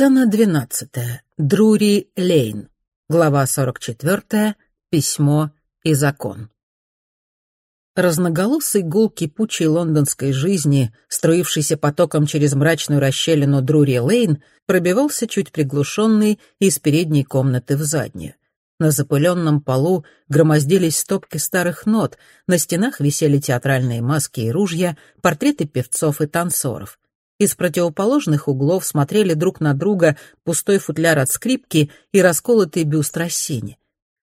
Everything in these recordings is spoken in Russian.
Сцена двенадцатая. Друри Лейн. Глава сорок четвертая. Письмо и закон. Разноголосый гул кипучей лондонской жизни, струившийся потоком через мрачную расщелину Друри Лейн, пробивался чуть приглушенный из передней комнаты в заднюю. На запыленном полу громоздились стопки старых нот, на стенах висели театральные маски и ружья, портреты певцов и танцоров. Из противоположных углов смотрели друг на друга пустой футляр от скрипки и расколотый бюст Рассини.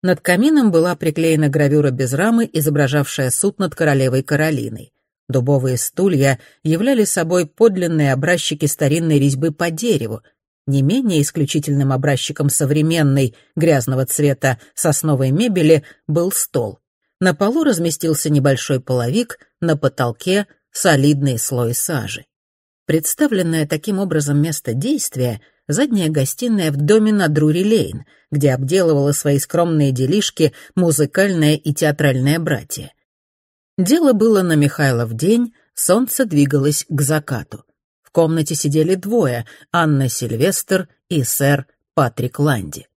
Над камином была приклеена гравюра без рамы, изображавшая суд над королевой Каролиной. Дубовые стулья являли собой подлинные образчики старинной резьбы по дереву. Не менее исключительным образчиком современной, грязного цвета сосновой мебели был стол. На полу разместился небольшой половик, на потолке — солидный слой сажи. Представленное таким образом место действия — задняя гостиная в доме на Друри-Лейн, где обделывало свои скромные делишки музыкальное и театральное братья. Дело было на Михайлов день, солнце двигалось к закату. В комнате сидели двое — Анна Сильвестр и сэр Патрик Ланди.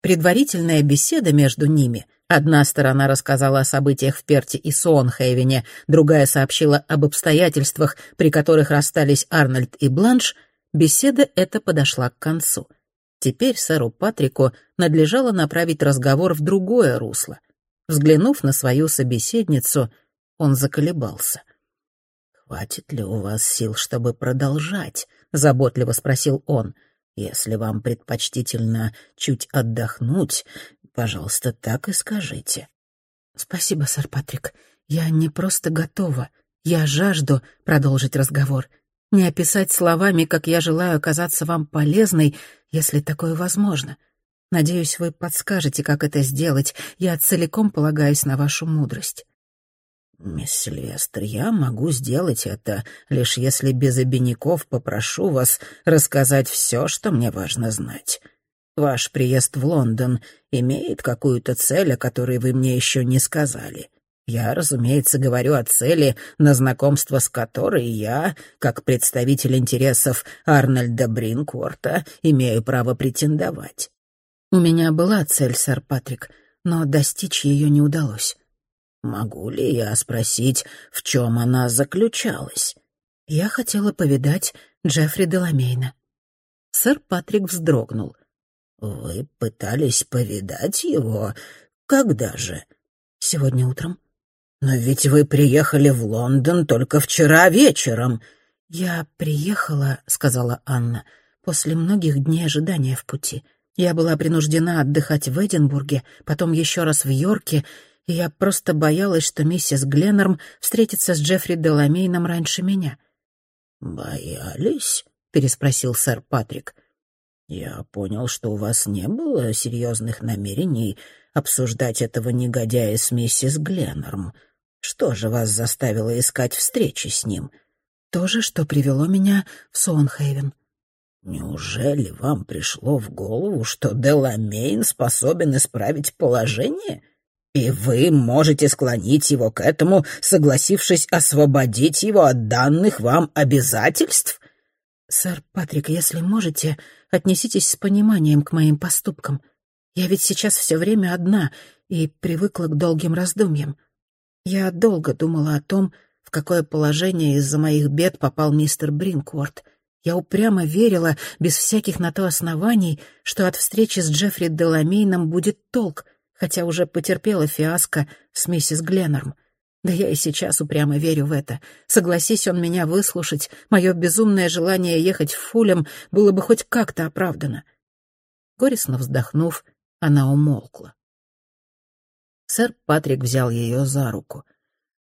Предварительная беседа между ними Одна сторона рассказала о событиях в Перте и Суонхейвене, другая сообщила об обстоятельствах, при которых расстались Арнольд и Бланш. Беседа эта подошла к концу. Теперь сэру Патрику надлежало направить разговор в другое русло. Взглянув на свою собеседницу, он заколебался. «Хватит ли у вас сил, чтобы продолжать?» — заботливо спросил он. «Если вам предпочтительно чуть отдохнуть, пожалуйста, так и скажите». «Спасибо, сэр Патрик. Я не просто готова. Я жажду продолжить разговор. Не описать словами, как я желаю оказаться вам полезной, если такое возможно. Надеюсь, вы подскажете, как это сделать. Я целиком полагаюсь на вашу мудрость». «Мисс Сильвестр, я могу сделать это, лишь если без обиняков попрошу вас рассказать все, что мне важно знать. Ваш приезд в Лондон имеет какую-то цель, о которой вы мне еще не сказали. Я, разумеется, говорю о цели, на знакомство с которой я, как представитель интересов Арнольда Бринкорта, имею право претендовать. У меня была цель, сэр Патрик, но достичь ее не удалось. Могу ли я спросить, в чем она заключалась? Я хотела повидать Джеффри Деламейна. Сэр Патрик вздрогнул. «Вы пытались повидать его? Когда же?» «Сегодня утром». «Но ведь вы приехали в Лондон только вчера вечером». «Я приехала», — сказала Анна, — «после многих дней ожидания в пути. Я была принуждена отдыхать в Эдинбурге, потом еще раз в Йорке, и я просто боялась, что миссис Гленнерм встретится с Джеффри Деламейном раньше меня». «Боялись?» — переспросил сэр Патрик. «Я понял, что у вас не было серьезных намерений обсуждать этого негодяя с миссис Гленнерм. Что же вас заставило искать встречи с ним?» «То же, что привело меня в Сонхейвен». «Неужели вам пришло в голову, что Деламейн способен исправить положение?» И вы можете склонить его к этому, согласившись освободить его от данных вам обязательств? Сэр Патрик, если можете, отнеситесь с пониманием к моим поступкам. Я ведь сейчас все время одна и привыкла к долгим раздумьям. Я долго думала о том, в какое положение из-за моих бед попал мистер Бринкворт. Я упрямо верила, без всяких на то оснований, что от встречи с Джеффри Деламейном будет толк, хотя уже потерпела фиаско с миссис Гленнерм. Да я и сейчас упрямо верю в это. Согласись он меня выслушать, мое безумное желание ехать в Фулем было бы хоть как-то оправдано. Горестно вздохнув, она умолкла. Сэр Патрик взял ее за руку.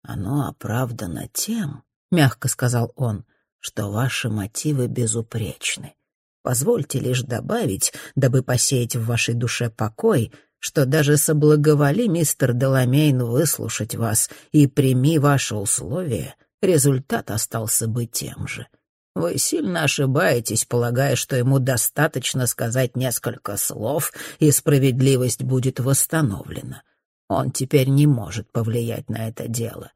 «Оно оправдано тем, — мягко сказал он, — что ваши мотивы безупречны. Позвольте лишь добавить, дабы посеять в вашей душе покой, что даже соблаговоли мистер Деламейн выслушать вас и прими ваши условия, результат остался бы тем же. Вы сильно ошибаетесь, полагая, что ему достаточно сказать несколько слов, и справедливость будет восстановлена. Он теперь не может повлиять на это дело.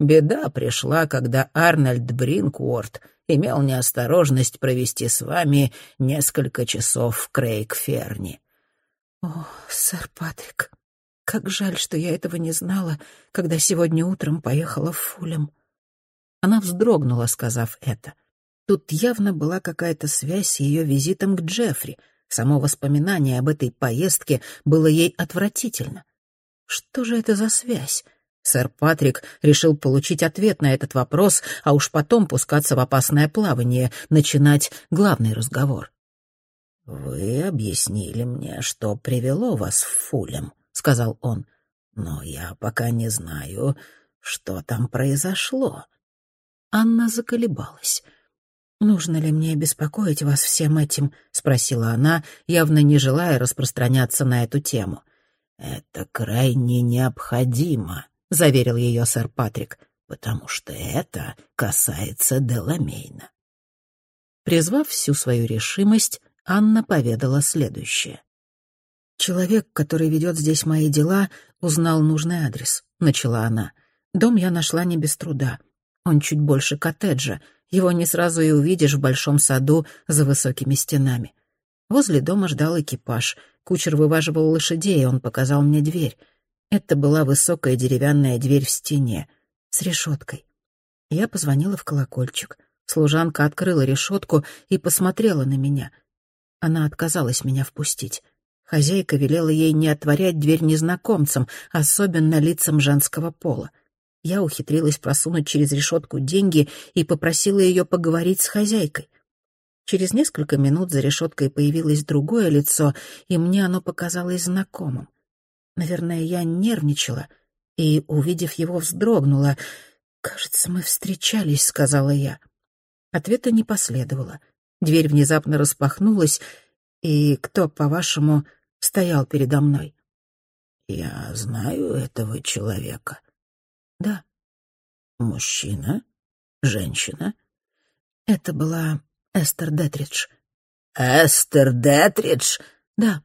Беда пришла, когда Арнольд Бринкворт имел неосторожность провести с вами несколько часов в Крейгферни. О, сэр Патрик, как жаль, что я этого не знала, когда сегодня утром поехала в Фулем. Она вздрогнула, сказав это. Тут явно была какая-то связь с ее визитом к Джеффри. Само воспоминание об этой поездке было ей отвратительно. Что же это за связь? Сэр Патрик решил получить ответ на этот вопрос, а уж потом пускаться в опасное плавание, начинать главный разговор. «Вы объяснили мне, что привело вас в Фулем», — сказал он. «Но я пока не знаю, что там произошло». Анна заколебалась. «Нужно ли мне беспокоить вас всем этим?» — спросила она, явно не желая распространяться на эту тему. «Это крайне необходимо», — заверил ее сэр Патрик, «потому что это касается Деламейна». Призвав всю свою решимость, Анна поведала следующее. «Человек, который ведет здесь мои дела, узнал нужный адрес», — начала она. «Дом я нашла не без труда. Он чуть больше коттеджа. Его не сразу и увидишь в большом саду за высокими стенами. Возле дома ждал экипаж. Кучер вываживал лошадей, и он показал мне дверь. Это была высокая деревянная дверь в стене, с решеткой. Я позвонила в колокольчик. Служанка открыла решетку и посмотрела на меня — она отказалась меня впустить. Хозяйка велела ей не отворять дверь незнакомцам, особенно лицам женского пола. Я ухитрилась просунуть через решетку деньги и попросила ее поговорить с хозяйкой. Через несколько минут за решеткой появилось другое лицо, и мне оно показалось знакомым. Наверное, я нервничала и, увидев его, вздрогнула. «Кажется, мы встречались», — сказала я. Ответа не последовало. Дверь внезапно распахнулась, и кто, по-вашему, стоял передо мной? Я знаю этого человека. Да. Мужчина? Женщина? Это была Эстер Детридж. Эстер Детридж? Да.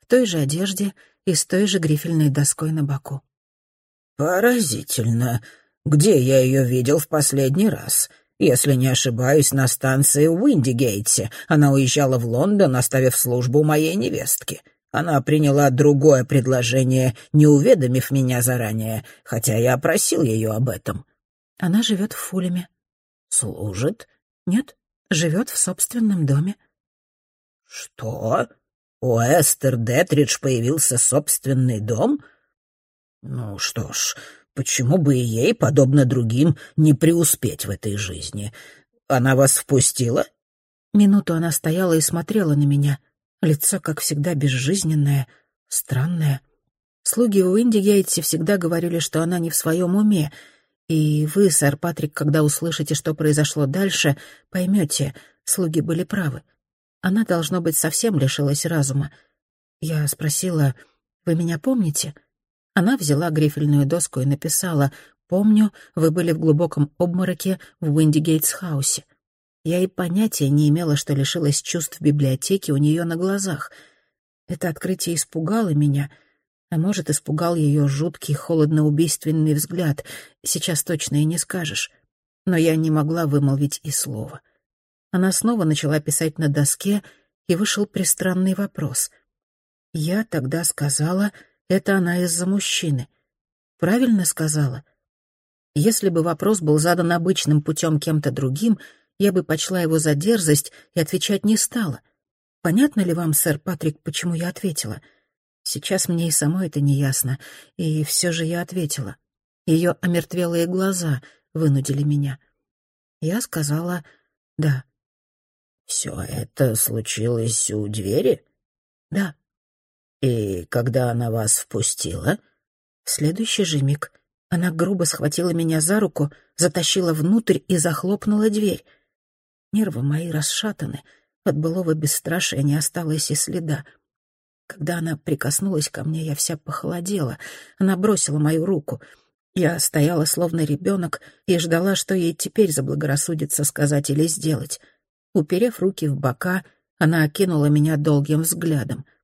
В той же одежде и с той же грифельной доской на боку. Поразительно. Где я ее видел в последний раз? Если не ошибаюсь, на станции в Уиндигейтсе. Она уезжала в Лондон, оставив службу моей невестки. Она приняла другое предложение, не уведомив меня заранее, хотя я просил ее об этом. Она живет в Фулеме. Служит? Нет, живет в собственном доме. Что? У Эстер Детридж появился собственный дом? Ну что ж, Почему бы и ей, подобно другим, не преуспеть в этой жизни? Она вас впустила?» Минуту она стояла и смотрела на меня. Лицо, как всегда, безжизненное, странное. Слуги у Индигейтси всегда говорили, что она не в своем уме. И вы, сэр Патрик, когда услышите, что произошло дальше, поймете, слуги были правы. Она, должно быть, совсем лишилась разума. Я спросила, «Вы меня помните?» Она взяла грифельную доску и написала «Помню, вы были в глубоком обмороке в Уиндигейтс-хаусе». Я и понятия не имела, что лишилась чувств в библиотеке у нее на глазах. Это открытие испугало меня, а может, испугал ее жуткий, холодно-убийственный взгляд. Сейчас точно и не скажешь. Но я не могла вымолвить и слова. Она снова начала писать на доске, и вышел пристранный вопрос. Я тогда сказала это она из-за мужчины. Правильно сказала? Если бы вопрос был задан обычным путем кем-то другим, я бы почла его за дерзость и отвечать не стала. Понятно ли вам, сэр Патрик, почему я ответила? Сейчас мне и самой это не ясно, и все же я ответила. Ее омертвелые глаза вынудили меня. Я сказала «да». «Все это случилось у двери?» «Да». «И когда она вас впустила?» В следующий же миг она грубо схватила меня за руку, затащила внутрь и захлопнула дверь. Нервы мои расшатаны, от былого бесстрашия не осталось и следа. Когда она прикоснулась ко мне, я вся похолодела. Она бросила мою руку. Я стояла словно ребенок и ждала, что ей теперь заблагорассудится сказать или сделать. Уперев руки в бока, она окинула меня долгим взглядом —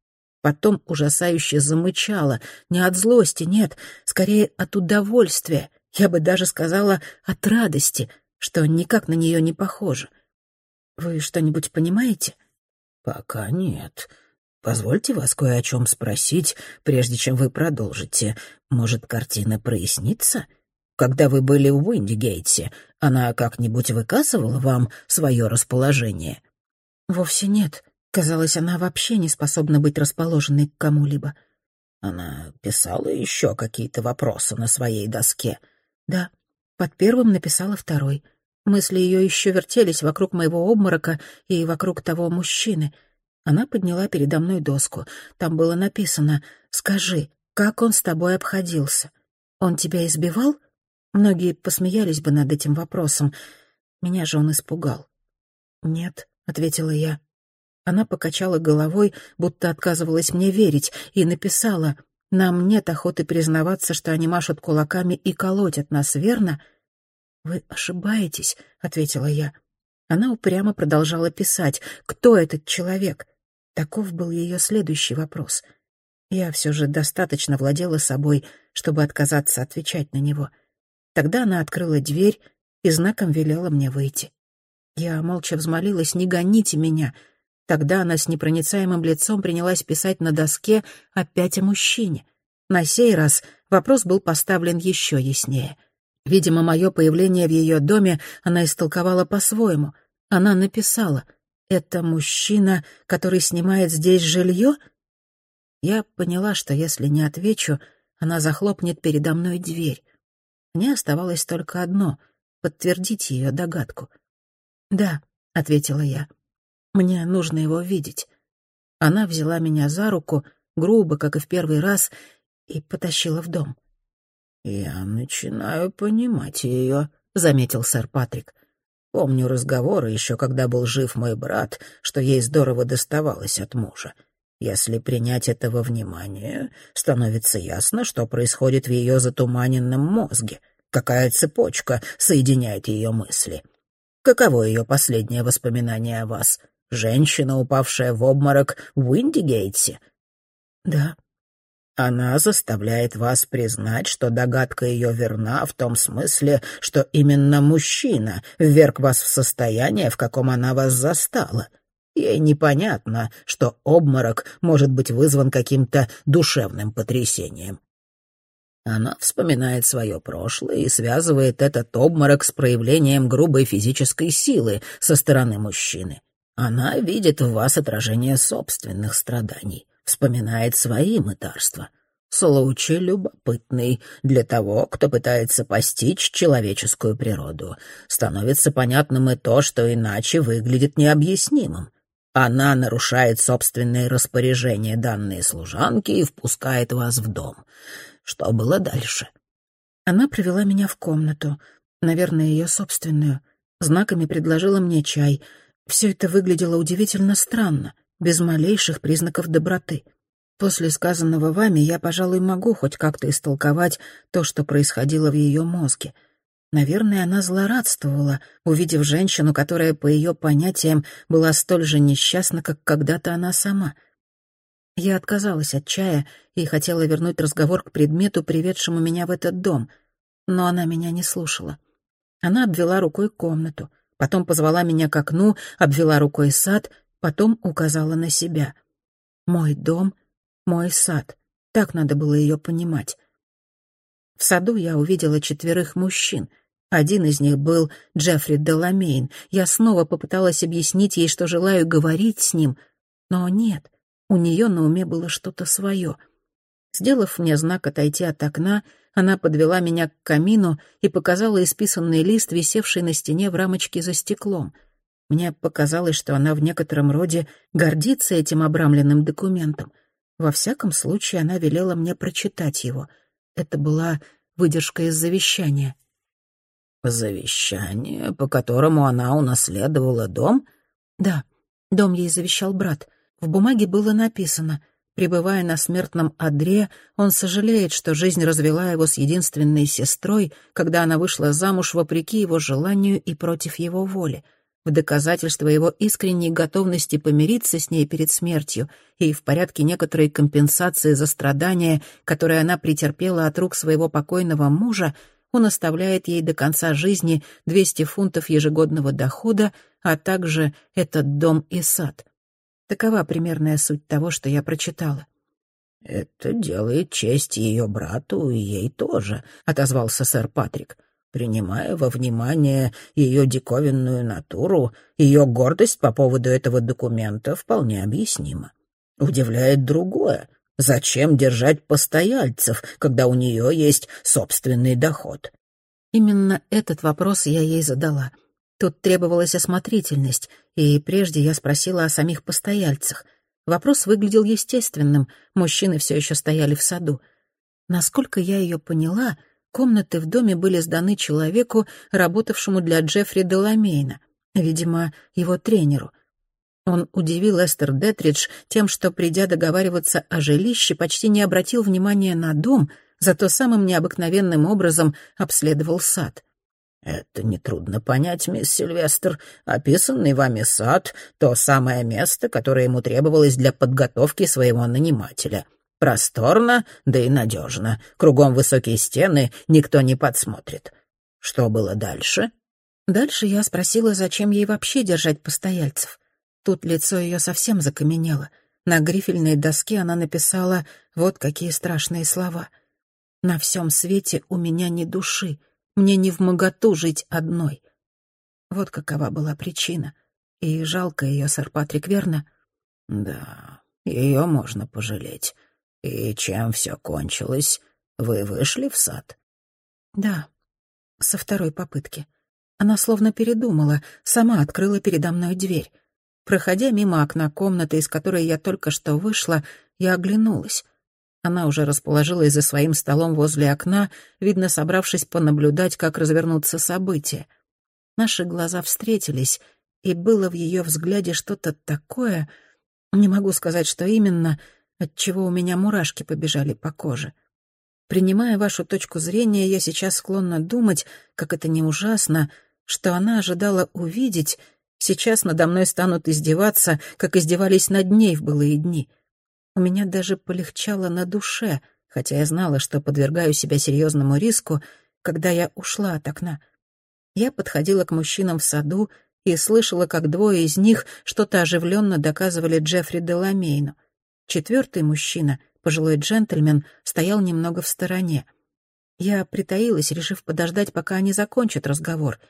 Потом ужасающе замычала, не от злости, нет, скорее от удовольствия. Я бы даже сказала от радости, что никак на нее не похоже. Вы что-нибудь понимаете? Пока нет. Позвольте вас кое о чем спросить, прежде чем вы продолжите. Может, картина прояснится? Когда вы были в Уиндигейтсе, она как-нибудь выказывала вам свое расположение? Вовсе нет. Казалось, она вообще не способна быть расположенной к кому-либо. Она писала еще какие-то вопросы на своей доске. Да, под первым написала второй. Мысли ее еще вертелись вокруг моего обморока и вокруг того мужчины. Она подняла передо мной доску. Там было написано «Скажи, как он с тобой обходился? Он тебя избивал?» Многие посмеялись бы над этим вопросом. Меня же он испугал. «Нет», — ответила я. Она покачала головой, будто отказывалась мне верить, и написала, «Нам нет охоты признаваться, что они машут кулаками и колотят нас, верно?» «Вы ошибаетесь», — ответила я. Она упрямо продолжала писать. «Кто этот человек?» Таков был ее следующий вопрос. Я все же достаточно владела собой, чтобы отказаться отвечать на него — Тогда она открыла дверь и знаком велела мне выйти. Я молча взмолилась «Не гоните меня!» Тогда она с непроницаемым лицом принялась писать на доске опять о мужчине. На сей раз вопрос был поставлен еще яснее. Видимо, мое появление в ее доме она истолковала по-своему. Она написала «Это мужчина, который снимает здесь жилье?» Я поняла, что если не отвечу, она захлопнет передо мной дверь. Мне оставалось только одно — подтвердить ее догадку. «Да», — ответила я, — «мне нужно его видеть». Она взяла меня за руку, грубо, как и в первый раз, и потащила в дом. «Я начинаю понимать ее», — заметил сэр Патрик. «Помню разговоры еще, когда был жив мой брат, что ей здорово доставалось от мужа. Если принять этого внимание, становится ясно, что происходит в ее затуманенном мозге, какая цепочка соединяет ее мысли. Каково ее последнее воспоминание о вас? Женщина, упавшая в обморок в Уиндигейтсе? Да. Она заставляет вас признать, что догадка ее верна в том смысле, что именно мужчина вверг вас в состояние, в каком она вас застала — Ей непонятно, что обморок может быть вызван каким-то душевным потрясением. Она вспоминает свое прошлое и связывает этот обморок с проявлением грубой физической силы со стороны мужчины. Она видит в вас отражение собственных страданий, вспоминает свои мытарства. Случай любопытный для того, кто пытается постичь человеческую природу. Становится понятным и то, что иначе выглядит необъяснимым. Она нарушает собственные распоряжения данные служанки и впускает вас в дом. Что было дальше? Она привела меня в комнату, наверное, ее собственную. Знаками предложила мне чай. Все это выглядело удивительно странно, без малейших признаков доброты. После сказанного вами я, пожалуй, могу хоть как-то истолковать то, что происходило в ее мозге — Наверное, она злорадствовала, увидев женщину, которая, по ее понятиям, была столь же несчастна, как когда-то она сама. Я отказалась от чая и хотела вернуть разговор к предмету, приведшему меня в этот дом, но она меня не слушала. Она обвела рукой комнату, потом позвала меня к окну, обвела рукой сад, потом указала на себя. «Мой дом, мой сад». Так надо было ее понимать. В саду я увидела четверых мужчин. Один из них был Джеффри Деламейн. Я снова попыталась объяснить ей, что желаю говорить с ним, но нет, у нее на уме было что-то свое. Сделав мне знак отойти от окна, она подвела меня к камину и показала исписанный лист, висевший на стене в рамочке за стеклом. Мне показалось, что она в некотором роде гордится этим обрамленным документом. Во всяком случае, она велела мне прочитать его — это была выдержка из завещания. «Завещание, по которому она унаследовала дом?» «Да, дом ей завещал брат. В бумаге было написано Пребывая на смертном одре, он сожалеет, что жизнь развела его с единственной сестрой, когда она вышла замуж вопреки его желанию и против его воли в доказательство его искренней готовности помириться с ней перед смертью и в порядке некоторой компенсации за страдания, которые она претерпела от рук своего покойного мужа, он оставляет ей до конца жизни 200 фунтов ежегодного дохода, а также этот дом и сад. Такова примерная суть того, что я прочитала. «Это делает честь ее брату и ей тоже», — отозвался сэр Патрик. «Принимая во внимание ее диковинную натуру, ее гордость по поводу этого документа вполне объяснима. Удивляет другое. Зачем держать постояльцев, когда у нее есть собственный доход?» Именно этот вопрос я ей задала. Тут требовалась осмотрительность, и прежде я спросила о самих постояльцах — Вопрос выглядел естественным, мужчины все еще стояли в саду. Насколько я ее поняла, комнаты в доме были сданы человеку, работавшему для Джеффри Деламейна, видимо, его тренеру. Он удивил Эстер Детридж тем, что, придя договариваться о жилище, почти не обратил внимания на дом, зато самым необыкновенным образом обследовал сад. «Это нетрудно понять, мисс Сильвестр. Описанный вами сад — то самое место, которое ему требовалось для подготовки своего нанимателя. Просторно, да и надежно. Кругом высокие стены, никто не подсмотрит. Что было дальше?» Дальше я спросила, зачем ей вообще держать постояльцев. Тут лицо ее совсем закаменело. На грифельной доске она написала вот какие страшные слова. «На всем свете у меня ни души». Мне не в моготу жить одной. Вот какова была причина. И жалко ее, сэр Патрик, верно? Да, ее можно пожалеть. И чем все кончилось? Вы вышли в сад? Да, со второй попытки. Она словно передумала, сама открыла передо мной дверь. Проходя мимо окна комнаты, из которой я только что вышла, я оглянулась. Она уже расположилась за своим столом возле окна, видно, собравшись понаблюдать, как развернутся события. Наши глаза встретились, и было в ее взгляде что-то такое, не могу сказать, что именно, от чего у меня мурашки побежали по коже. Принимая вашу точку зрения, я сейчас склонна думать, как это не ужасно, что она ожидала увидеть, сейчас надо мной станут издеваться, как издевались над ней в былые дни — у меня даже полегчало на душе, хотя я знала, что подвергаю себя серьезному риску, когда я ушла от окна. Я подходила к мужчинам в саду и слышала, как двое из них что-то оживленно доказывали Джеффри Деламейну. Четвертый мужчина, пожилой джентльмен, стоял немного в стороне. Я притаилась, решив подождать, пока они закончат разговор.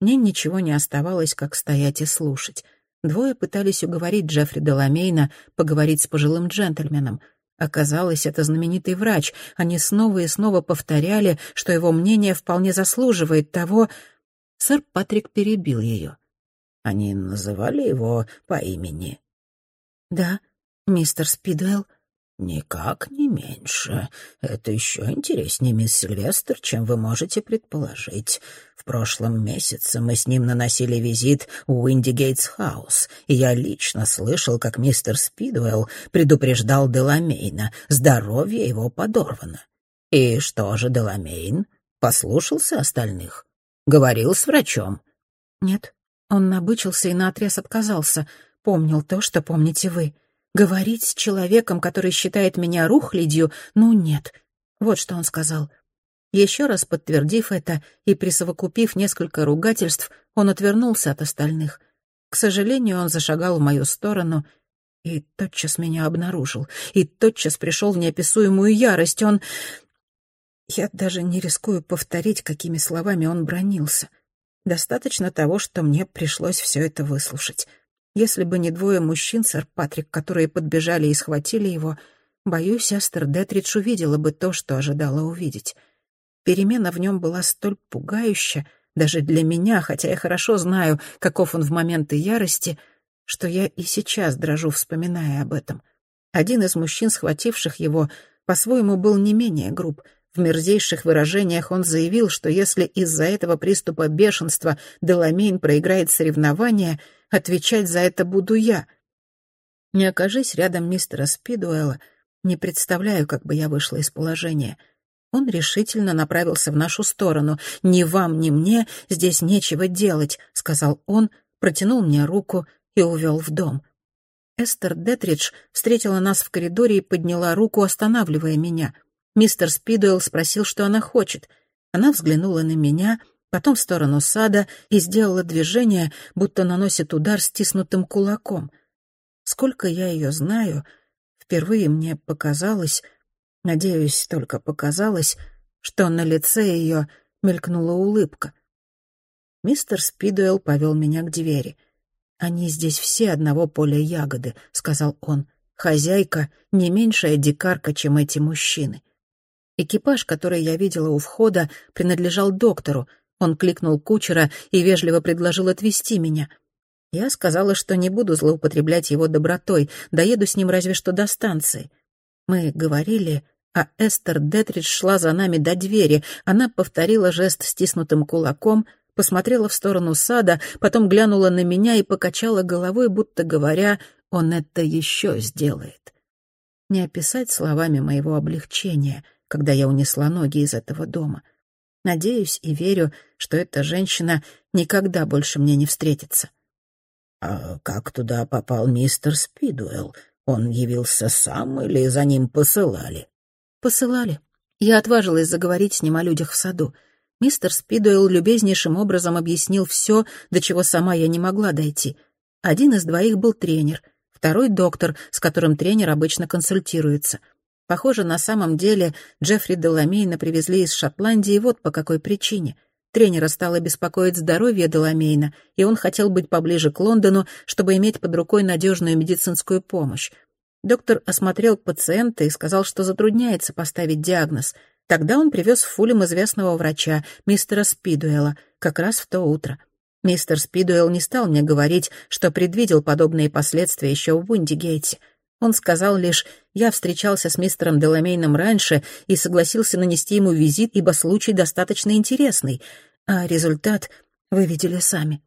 Мне ничего не оставалось, как стоять и слушать. Двое пытались уговорить Джеффри Деламейна поговорить с пожилым джентльменом. Оказалось, это знаменитый врач. Они снова и снова повторяли, что его мнение вполне заслуживает того... Сэр Патрик перебил ее. Они называли его по имени? Да, мистер Спидуэлл. «Никак не меньше. Это еще интереснее, мисс Сильвестр, чем вы можете предположить. В прошлом месяце мы с ним наносили визит в Уиндигейтс Хаус, и я лично слышал, как мистер Спидуэлл предупреждал Деламейна, здоровье его подорвано. И что же Деламейн? Послушался остальных? Говорил с врачом?» «Нет, он набычился и наотрез отказался. Помнил то, что помните вы». Говорить с человеком, который считает меня рухлядью, ну нет. Вот что он сказал. Еще раз подтвердив это и присовокупив несколько ругательств, он отвернулся от остальных. К сожалению, он зашагал в мою сторону и тотчас меня обнаружил, и тотчас пришел в неописуемую ярость. Он... Я даже не рискую повторить, какими словами он бронился. Достаточно того, что мне пришлось все это выслушать. Если бы не двое мужчин, сэр Патрик, которые подбежали и схватили его, боюсь, Эстер Детридж увидела бы то, что ожидала увидеть. Перемена в нем была столь пугающая, даже для меня, хотя я хорошо знаю, каков он в моменты ярости, что я и сейчас дрожу, вспоминая об этом. Один из мужчин, схвативших его, по-своему был не менее груб. В мерзейших выражениях он заявил, что если из-за этого приступа бешенства Деламейн проиграет соревнования — Отвечать за это буду я. Не окажись рядом мистера Спидуэлла, не представляю, как бы я вышла из положения. Он решительно направился в нашу сторону. «Ни вам, ни мне здесь нечего делать», — сказал он, протянул мне руку и увел в дом. Эстер Детридж встретила нас в коридоре и подняла руку, останавливая меня. Мистер Спидуэлл спросил, что она хочет. Она взглянула на меня, потом в сторону сада и сделала движение, будто наносит удар стиснутым кулаком. Сколько я ее знаю, впервые мне показалось, надеюсь, только показалось, что на лице ее мелькнула улыбка. Мистер Спидуэлл повел меня к двери. «Они здесь все одного поля ягоды», — сказал он. «Хозяйка — не меньшая дикарка, чем эти мужчины». Экипаж, который я видела у входа, принадлежал доктору. Он кликнул кучера и вежливо предложил отвезти меня. Я сказала, что не буду злоупотреблять его добротой, доеду с ним разве что до станции. Мы говорили, а Эстер Детридж шла за нами до двери. Она повторила жест стиснутым кулаком, посмотрела в сторону сада, потом глянула на меня и покачала головой, будто говоря, он это еще сделает. Не описать словами моего облегчения — когда я унесла ноги из этого дома. Надеюсь и верю, что эта женщина никогда больше мне не встретится. «А как туда попал мистер Спидуэлл? Он явился сам или за ним посылали?» «Посылали. Я отважилась заговорить с ним о людях в саду. Мистер Спидуэлл любезнейшим образом объяснил все, до чего сама я не могла дойти. Один из двоих был тренер, второй — доктор, с которым тренер обычно консультируется — Похоже, на самом деле Джеффри Деламейна привезли из Шотландии вот по какой причине. Тренера стало беспокоить здоровье Деламейна, и он хотел быть поближе к Лондону, чтобы иметь под рукой надежную медицинскую помощь. Доктор осмотрел пациента и сказал, что затрудняется поставить диагноз. Тогда он привез в Фулем известного врача, мистера Спидуэла, как раз в то утро. Мистер Спидуэлл не стал мне говорить, что предвидел подобные последствия еще в Уиндигейте — он сказал лишь, я встречался с мистером Деламейном раньше и согласился нанести ему визит, ибо случай достаточно интересный, а результат вы видели сами.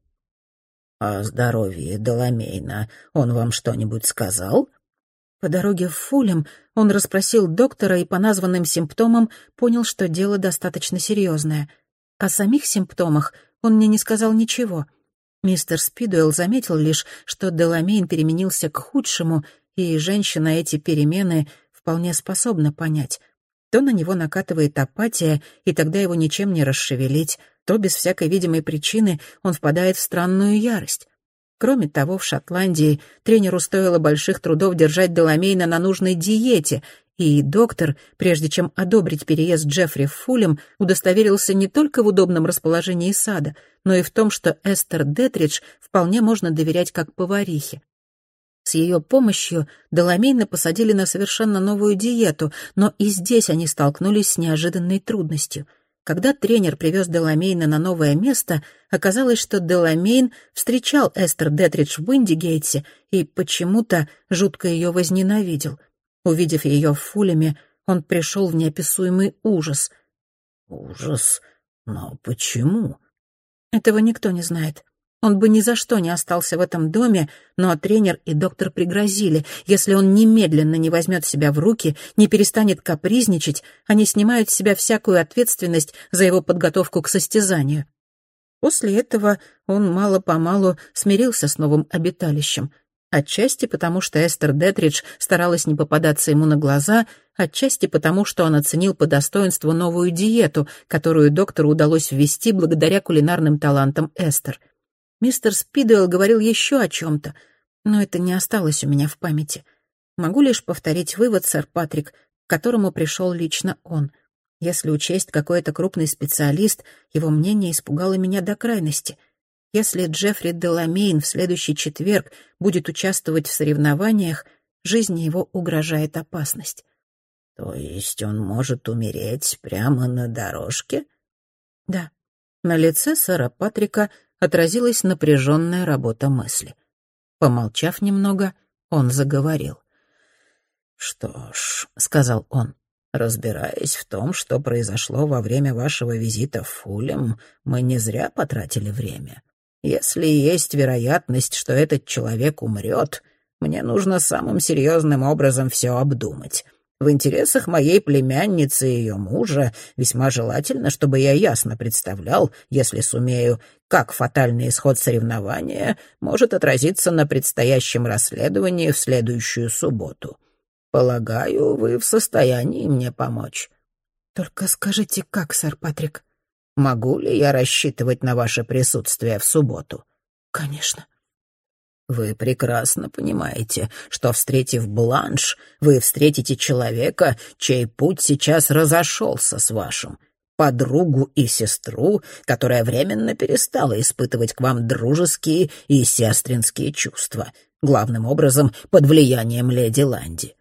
«О здоровье Деламейна он вам что-нибудь сказал?» По дороге в Фулем он расспросил доктора и по названным симптомам понял, что дело достаточно серьезное. О самих симптомах он мне не сказал ничего. Мистер Спидуэлл заметил лишь, что Деламейн переменился к худшему — и женщина эти перемены вполне способна понять. То на него накатывает апатия, и тогда его ничем не расшевелить, то без всякой видимой причины он впадает в странную ярость. Кроме того, в Шотландии тренеру стоило больших трудов держать Деламейна на нужной диете, и доктор, прежде чем одобрить переезд Джеффри в Фулем, удостоверился не только в удобном расположении сада, но и в том, что Эстер Детридж вполне можно доверять как поварихе. С ее помощью Доломейна посадили на совершенно новую диету, но и здесь они столкнулись с неожиданной трудностью. Когда тренер привез Деламейна на новое место, оказалось, что Деламейн встречал Эстер Детридж в Уиндигейтсе и почему-то жутко ее возненавидел. Увидев ее в Фулеме, он пришел в неописуемый ужас. «Ужас? Но почему?» Этого никто не знает. Он бы ни за что не остался в этом доме, но тренер и доктор пригрозили, если он немедленно не возьмет себя в руки, не перестанет капризничать, они снимают с себя всякую ответственность за его подготовку к состязанию. После этого он мало-помалу смирился с новым обиталищем. Отчасти потому, что Эстер Детридж старалась не попадаться ему на глаза, отчасти потому, что он оценил по достоинству новую диету, которую доктору удалось ввести благодаря кулинарным талантам Эстер — Мистер Спидуэлл говорил еще о чем-то, но это не осталось у меня в памяти. Могу лишь повторить вывод, сэр Патрик, к которому пришел лично он. Если учесть, какой это крупный специалист, его мнение испугало меня до крайности. Если Джеффри Деламейн в следующий четверг будет участвовать в соревнованиях, жизни его угрожает опасность. То есть он может умереть прямо на дорожке? Да. На лице сэра Патрика отразилась напряженная работа мысли. Помолчав немного, он заговорил. «Что ж», — сказал он, — «разбираясь в том, что произошло во время вашего визита в Фулем, мы не зря потратили время. Если есть вероятность, что этот человек умрет, мне нужно самым серьезным образом все обдумать. В интересах моей племянницы и ее мужа весьма желательно, чтобы я ясно представлял, если сумею, как фатальный исход соревнования может отразиться на предстоящем расследовании в следующую субботу. Полагаю, вы в состоянии мне помочь. Только скажите, как, сэр Патрик? Могу ли я рассчитывать на ваше присутствие в субботу?» «Конечно». Вы прекрасно понимаете, что, встретив Бланш, вы встретите человека, чей путь сейчас разошелся с вашим, подругу и сестру, которая временно перестала испытывать к вам дружеские и сестринские чувства, главным образом под влиянием леди Ланди.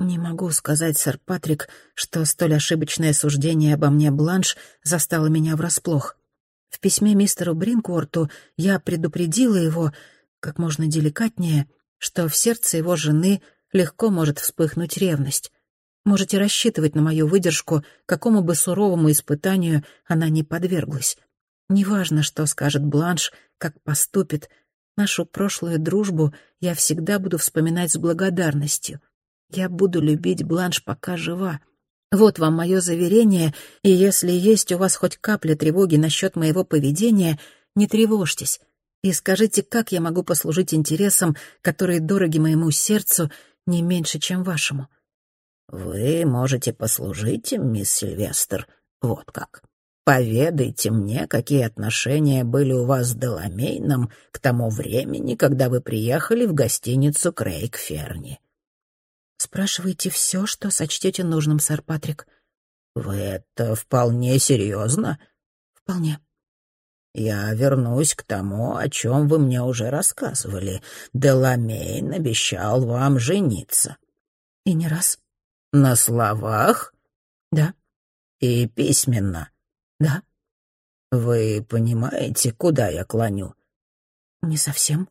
«Не могу сказать, сэр Патрик, что столь ошибочное суждение обо мне Бланш застало меня врасплох. В письме мистеру Бринкворту я предупредила его, как можно деликатнее, что в сердце его жены легко может вспыхнуть ревность. Можете рассчитывать на мою выдержку, какому бы суровому испытанию она ни подверглась. Неважно, что скажет Бланш, как поступит, нашу прошлую дружбу я всегда буду вспоминать с благодарностью. Я буду любить Бланш, пока жива. Вот вам мое заверение, и если есть у вас хоть капля тревоги насчет моего поведения, не тревожьтесь. И скажите, как я могу послужить интересам, которые дороги моему сердцу не меньше, чем вашему?» «Вы можете послужить им, мисс Сильвестр, вот как. Поведайте мне, какие отношения были у вас с Деламейном к тому времени, когда вы приехали в гостиницу Крейг Ферни». «Спрашивайте все, что сочтете нужным, сэр Патрик». «Вы это вполне серьезно?» «Вполне». Я вернусь к тому, о чем вы мне уже рассказывали. Деламейн обещал вам жениться. И не раз. На словах? Да. И письменно? Да. Вы понимаете, куда я клоню? Не совсем.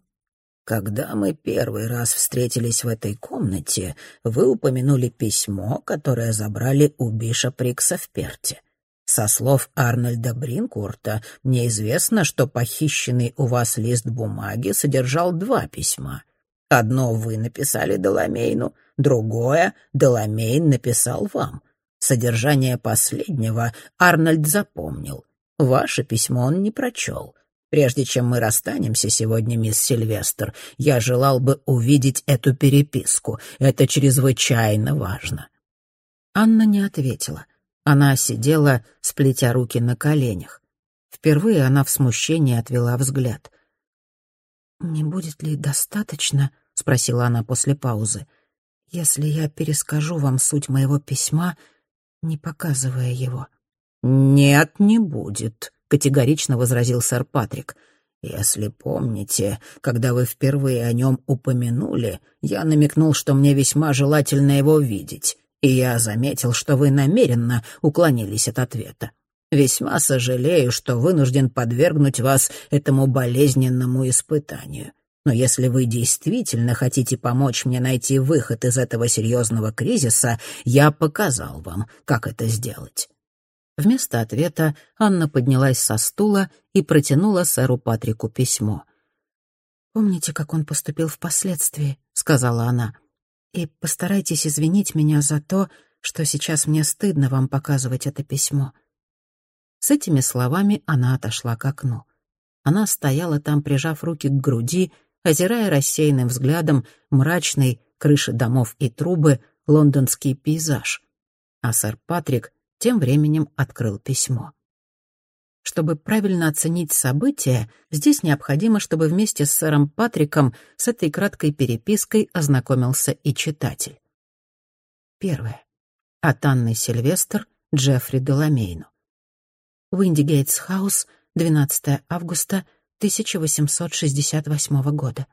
Когда мы первый раз встретились в этой комнате, вы упомянули письмо, которое забрали у Биша Прикса в Перте. Со слов Арнольда Бринкурта мне известно, что похищенный у вас лист бумаги содержал два письма. Одно вы написали Деламейну, другое Деламейн написал вам. Содержание последнего Арнольд запомнил. Ваше письмо он не прочел. Прежде чем мы расстанемся сегодня, мисс Сильвестр, я желал бы увидеть эту переписку. Это чрезвычайно важно». Анна не ответила — она сидела, сплетя руки на коленях. Впервые она в смущении отвела взгляд. «Не будет ли достаточно?» — спросила она после паузы. «Если я перескажу вам суть моего письма, не показывая его». «Нет, не будет», — категорично возразил сэр Патрик. «Если помните, когда вы впервые о нем упомянули, я намекнул, что мне весьма желательно его видеть и я заметил, что вы намеренно уклонились от ответа. Весьма сожалею, что вынужден подвергнуть вас этому болезненному испытанию. Но если вы действительно хотите помочь мне найти выход из этого серьезного кризиса, я показал вам, как это сделать». Вместо ответа Анна поднялась со стула и протянула сэру Патрику письмо. «Помните, как он поступил впоследствии?» — сказала она и постарайтесь извинить меня за то, что сейчас мне стыдно вам показывать это письмо». С этими словами она отошла к окну. Она стояла там, прижав руки к груди, озирая рассеянным взглядом мрачный, крыши домов и трубы, лондонский пейзаж. А сэр Патрик тем временем открыл письмо. Чтобы правильно оценить события, здесь необходимо, чтобы вместе с сэром Патриком с этой краткой перепиской ознакомился и читатель. Первое. От Анны Сильвестр Джеффри Деламейну. Уиндигейтс Хаус, 12 августа 1868 года.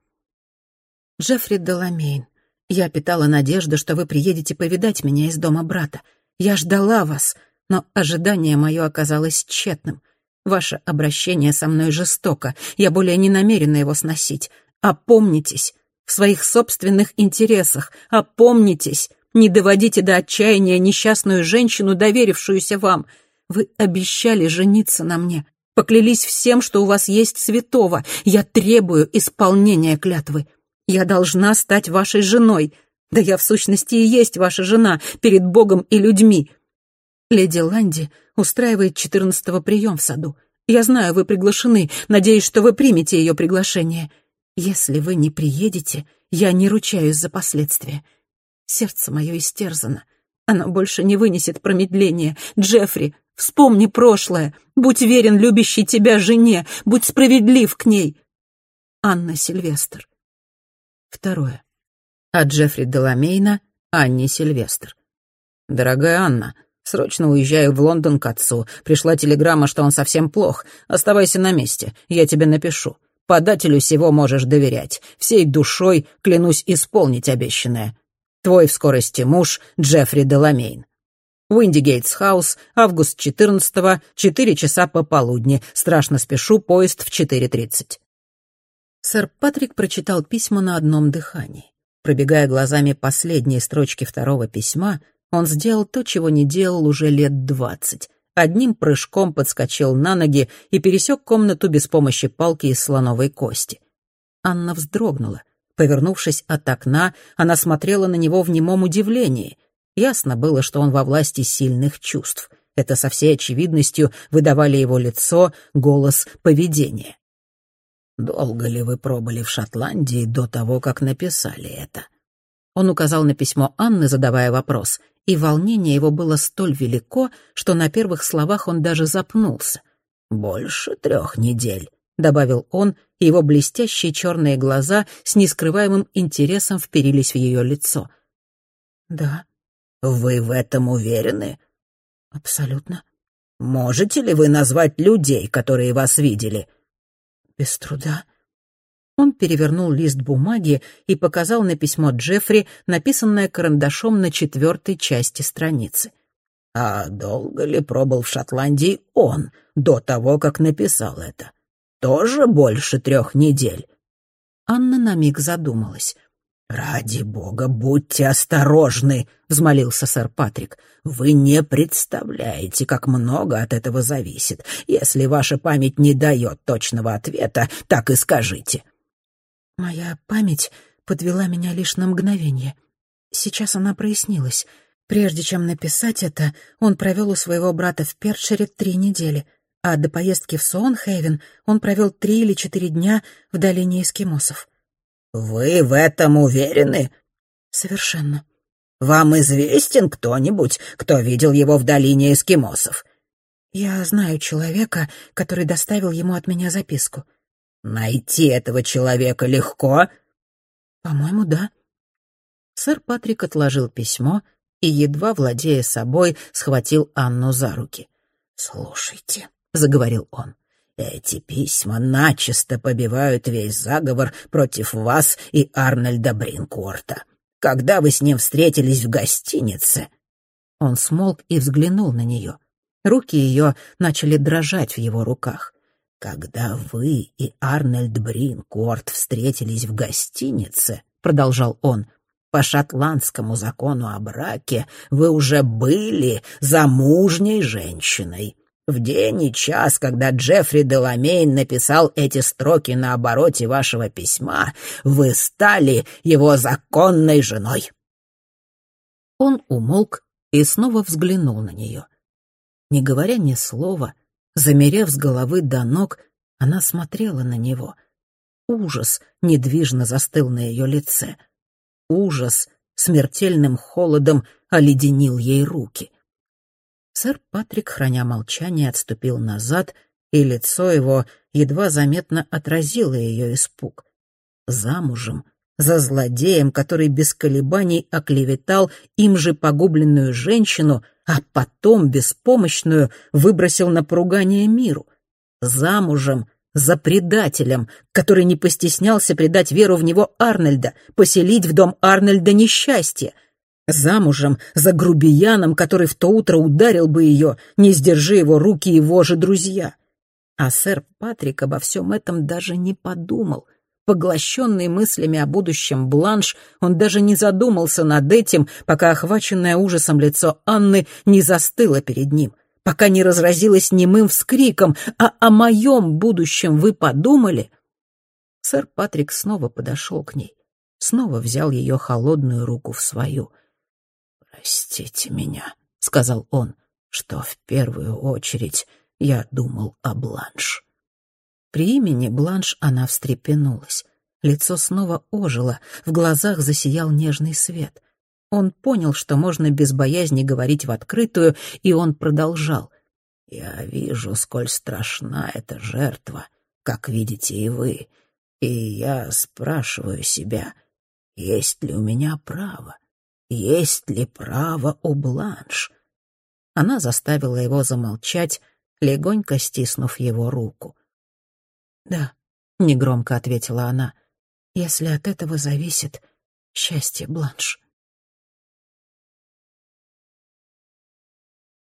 Джеффри Деламейн, я питала надежду, что вы приедете повидать меня из дома брата. Я ждала вас, но ожидание мое оказалось тщетным — Ваше обращение со мной жестоко. Я более не намерена его сносить. Опомнитесь. В своих собственных интересах. Опомнитесь. Не доводите до отчаяния несчастную женщину, доверившуюся вам. Вы обещали жениться на мне. Поклялись всем, что у вас есть святого. Я требую исполнения клятвы. Я должна стать вашей женой. Да я в сущности и есть ваша жена перед Богом и людьми. Леди Ланди устраивает четырнадцатого прием в саду. Я знаю, вы приглашены. Надеюсь, что вы примете ее приглашение. Если вы не приедете, я не ручаюсь за последствия. Сердце мое истерзано. Оно больше не вынесет промедления. Джеффри, Вспомни прошлое. Будь верен любящей тебя жене. Будь справедлив к ней. Анна Сильвестр. Второе. От Джеффри Деламейна Анне Сильвестр. «Дорогая Анна, срочно уезжаю в Лондон к отцу. Пришла телеграмма, что он совсем плох. Оставайся на месте, я тебе напишу. Подателю всего можешь доверять. Всей душой клянусь исполнить обещанное. Твой в скорости муж Джеффри Деламейн. Уиндигейтс Хаус, август 14-го, 4 часа пополудни. Страшно спешу, поезд в 4.30. Сэр Патрик прочитал письма на одном дыхании. Пробегая глазами последние строчки второго письма, он сделал то, чего не делал уже лет двадцать. Одним прыжком подскочил на ноги и пересек комнату без помощи палки из слоновой кости. Анна вздрогнула. Повернувшись от окна, она смотрела на него в немом удивлении. Ясно было, что он во власти сильных чувств. Это со всей очевидностью выдавали его лицо, голос, поведение. «Долго ли вы пробыли в Шотландии до того, как написали это?» Он указал на письмо Анны, задавая вопрос, и волнение его было столь велико, что на первых словах он даже запнулся. «Больше трех недель», — добавил он, и его блестящие черные глаза с нескрываемым интересом вперились в ее лицо. «Да». «Вы в этом уверены?» «Абсолютно». «Можете ли вы назвать людей, которые вас видели?» без труда». Он перевернул лист бумаги и показал на письмо Джеффри, написанное карандашом на четвертой части страницы. «А долго ли пробыл в Шотландии он до того, как написал это? Тоже больше трех недель?» Анна на миг задумалась. «Ради бога, будьте осторожны!» — взмолился сэр Патрик. «Вы не представляете, как много от этого зависит. Если ваша память не дает точного ответа, так и скажите». «Моя память подвела меня лишь на мгновение. Сейчас она прояснилась. Прежде чем написать это, он провел у своего брата в Перчере три недели, а до поездки в Суонхейвен он провел три или четыре дня в долине эскимосов». «Вы в этом уверены?» «Совершенно». «Вам известен кто-нибудь, кто видел его в долине эскимосов?» «Я знаю человека, который доставил ему от меня записку». «Найти этого человека легко?» «По-моему, да». Сэр Патрик отложил письмо и, едва владея собой, схватил Анну за руки. «Слушайте», — заговорил он, эти письма начисто побивают весь заговор против вас и Арнольда Бринкорта. Когда вы с ним встретились в гостинице...» Он смолк и взглянул на нее. Руки ее начали дрожать в его руках. «Когда вы и Арнольд Бринкорт встретились в гостинице, — продолжал он, — по шотландскому закону о браке вы уже были замужней женщиной. В день и час, когда Джеффри Деламейн написал эти строки на обороте вашего письма, вы стали его законной женой». Он умолк и снова взглянул на нее. Не говоря ни слова, замерев с головы до ног, она смотрела на него. Ужас недвижно застыл на ее лице. Ужас смертельным холодом оледенил ей руки. Сэр Патрик, храня молчание, отступил назад, и лицо его едва заметно отразило ее испуг. Замужем, за злодеем, который без колебаний оклеветал им же погубленную женщину, а потом беспомощную выбросил на поругание миру. Замужем за предателем, который не постеснялся предать веру в него Арнольда, поселить в дом Арнольда несчастье — Замужем за грубияном, который в то утро ударил бы ее, не сдержи его руки его же друзья. А сэр Патрик обо всем этом даже не подумал. Поглощенный мыслями о будущем Бланш, он даже не задумался над этим, пока охваченное ужасом лицо Анны не застыло перед ним, пока не разразилось немым вскриком «А о моем будущем вы подумали?» Сэр Патрик снова подошел к ней, снова взял ее холодную руку в свою — «Простите меня», — сказал он, — «что в первую очередь я думал о Бланш». При имени Бланш она встрепенулась. Лицо снова ожило, в глазах засиял нежный свет. Он понял, что можно без боязни говорить в открытую, и он продолжал. Я вижу, сколь страшна эта жертва, как видите и вы, и я спрашиваю себя, есть ли у меня право, есть ли право у Бланш? Она заставила его замолчать, легонько стиснув его руку. «Да», — негромко ответила она, — «если от этого зависит счастье Бланш».